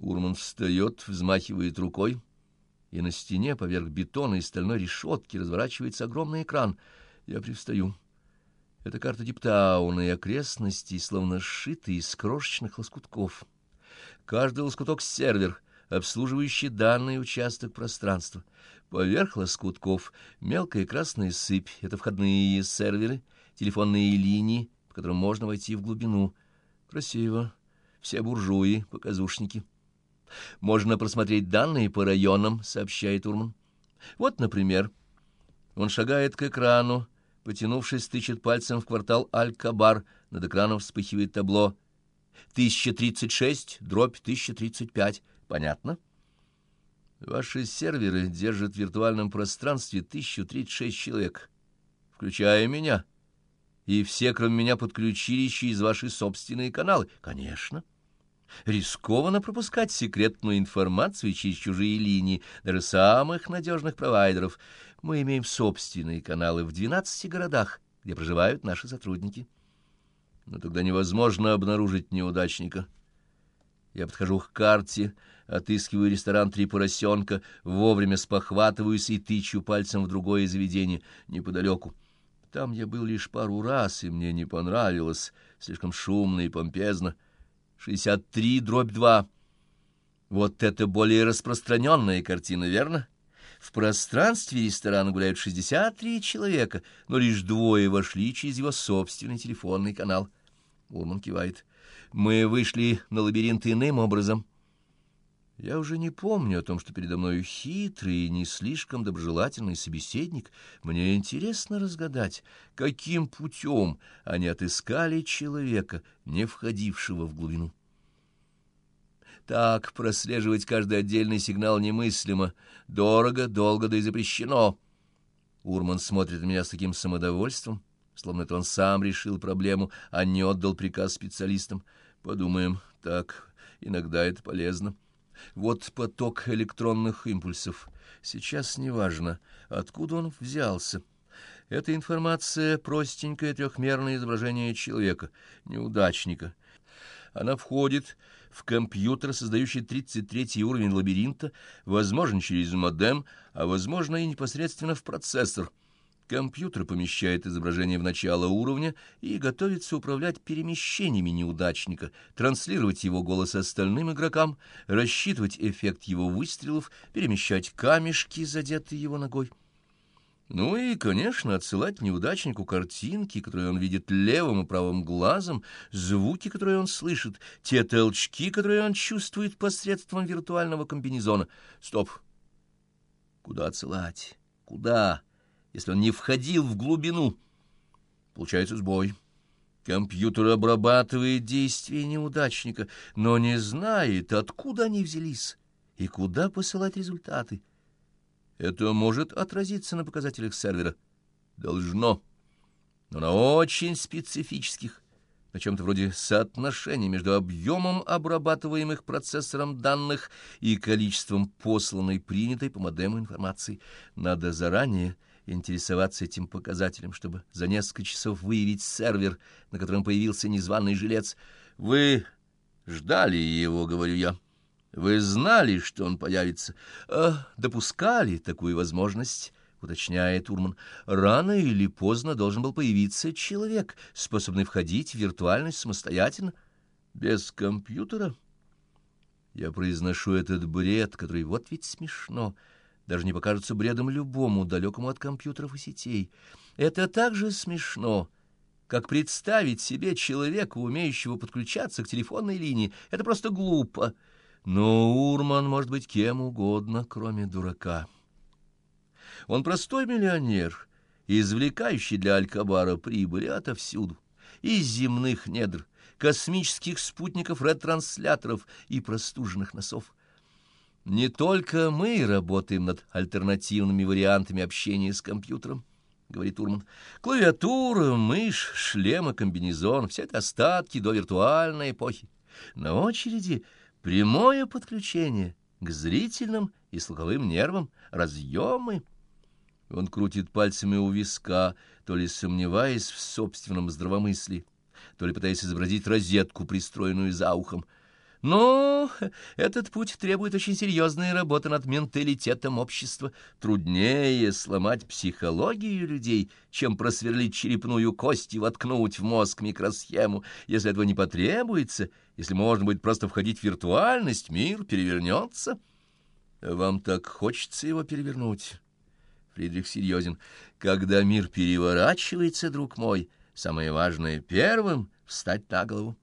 Урман встает, взмахивает рукой, и на стене поверх бетона и стальной решетки разворачивается огромный экран. Я привстаю. Это карта Диптауна и окрестностей, словно сшитые из крошечных лоскутков. Каждый лоскуток — сервер, обслуживающий данный участок пространства. Поверх лоскутков мелкая красная сыпь — это входные серверы, телефонные линии, по которым можно войти в глубину. Красиво. Все буржуи, показушники. Можно просмотреть данные по районам, сообщает Урман. Вот, например, он шагает к экрану, потянувшись, тычет пальцем в квартал Аль-Кабар. Над экраном вспыхивает табло 1036, дробь 1035. Понятно? Ваши серверы держат в виртуальном пространстве 1036 человек, включая меня. И все, кроме меня, подключили еще из ваши собственные каналы. Конечно. Рискованно пропускать секретную информацию через чужие линии, даже самых надежных провайдеров. Мы имеем собственные каналы в 12 городах, где проживают наши сотрудники. Но тогда невозможно обнаружить неудачника. Я подхожу к карте, отыскиваю ресторан «Три поросенка», вовремя спохватываюсь и тычу пальцем в другое заведение неподалеку. Там я был лишь пару раз, и мне не понравилось, слишком шумно и помпезно. 63 дробь 2. Вот это более распространенная картина, верно? В пространстве ресторана гуляют 63 человека, но лишь двое вошли через его собственный телефонный канал. Урман кивает. Мы вышли на лабиринт иным образом. Я уже не помню о том, что передо мной хитрый и не слишком доброжелательный собеседник. Мне интересно разгадать, каким путем они отыскали человека, не входившего в глубину. Так прослеживать каждый отдельный сигнал немыслимо. Дорого, долго, да и запрещено. Урман смотрит на меня с таким самодовольством, словно это он сам решил проблему, а не отдал приказ специалистам. Подумаем, так, иногда это полезно. Вот поток электронных импульсов. Сейчас неважно, откуда он взялся. Эта информация — простенькое трехмерное изображение человека, неудачника. Она входит в компьютер, создающий 33 уровень лабиринта, возможно, через модем, а возможно и непосредственно в процессор — Компьютер помещает изображение в начало уровня и готовится управлять перемещениями неудачника, транслировать его голос остальным игрокам, рассчитывать эффект его выстрелов, перемещать камешки, задетые его ногой. Ну и, конечно, отсылать неудачнику картинки, которые он видит левым и правым глазом, звуки, которые он слышит, те толчки, которые он чувствует посредством виртуального комбинезона. Стоп! Куда отсылать? Куда? Если он не входил в глубину. Получается сбой. Компьютер обрабатывает действия неудачника, но не знает, откуда они взялись и куда посылать результаты. Это может отразиться на показателях сервера. Должно. Но на очень специфических, на чем-то вроде соотношения между объемом обрабатываемых процессором данных и количеством посланной принятой по модему информации. Надо заранее интересоваться этим показателем, чтобы за несколько часов выявить сервер, на котором появился незваный жилец. Вы ждали его, говорю я. Вы знали, что он появится? А, допускали такую возможность, уточняет Урман. Рано или поздно должен был появиться человек, способный входить в виртуальность самостоятельно, без компьютера. Я произношу этот бред, который вот ведь смешно — даже не покажется бредом любому, далекому от компьютеров и сетей. Это так же смешно, как представить себе человека, умеющего подключаться к телефонной линии. Это просто глупо. Но Урман может быть кем угодно, кроме дурака. Он простой миллионер, извлекающий для Алькабара прибыли отовсюду, из земных недр, космических спутников ретрансляторов и простуженных носов. Не только мы работаем над альтернативными вариантами общения с компьютером, — говорит Урман. Клавиатура, мышь, шлем и комбинезон — все это остатки до виртуальной эпохи. На очереди прямое подключение к зрительным и слуховым нервам, разъемы. Он крутит пальцами у виска, то ли сомневаясь в собственном здравомыслии, то ли пытаясь изобразить розетку, пристроенную за ухом — Но этот путь требует очень серьезной работы над менталитетом общества. Труднее сломать психологию людей, чем просверлить черепную кость и воткнуть в мозг микросхему. Если этого не потребуется, если можно будет просто входить в виртуальность, мир перевернется. Вам так хочется его перевернуть? Фридрих серьезен. Когда мир переворачивается, друг мой, самое важное — первым — встать на голову.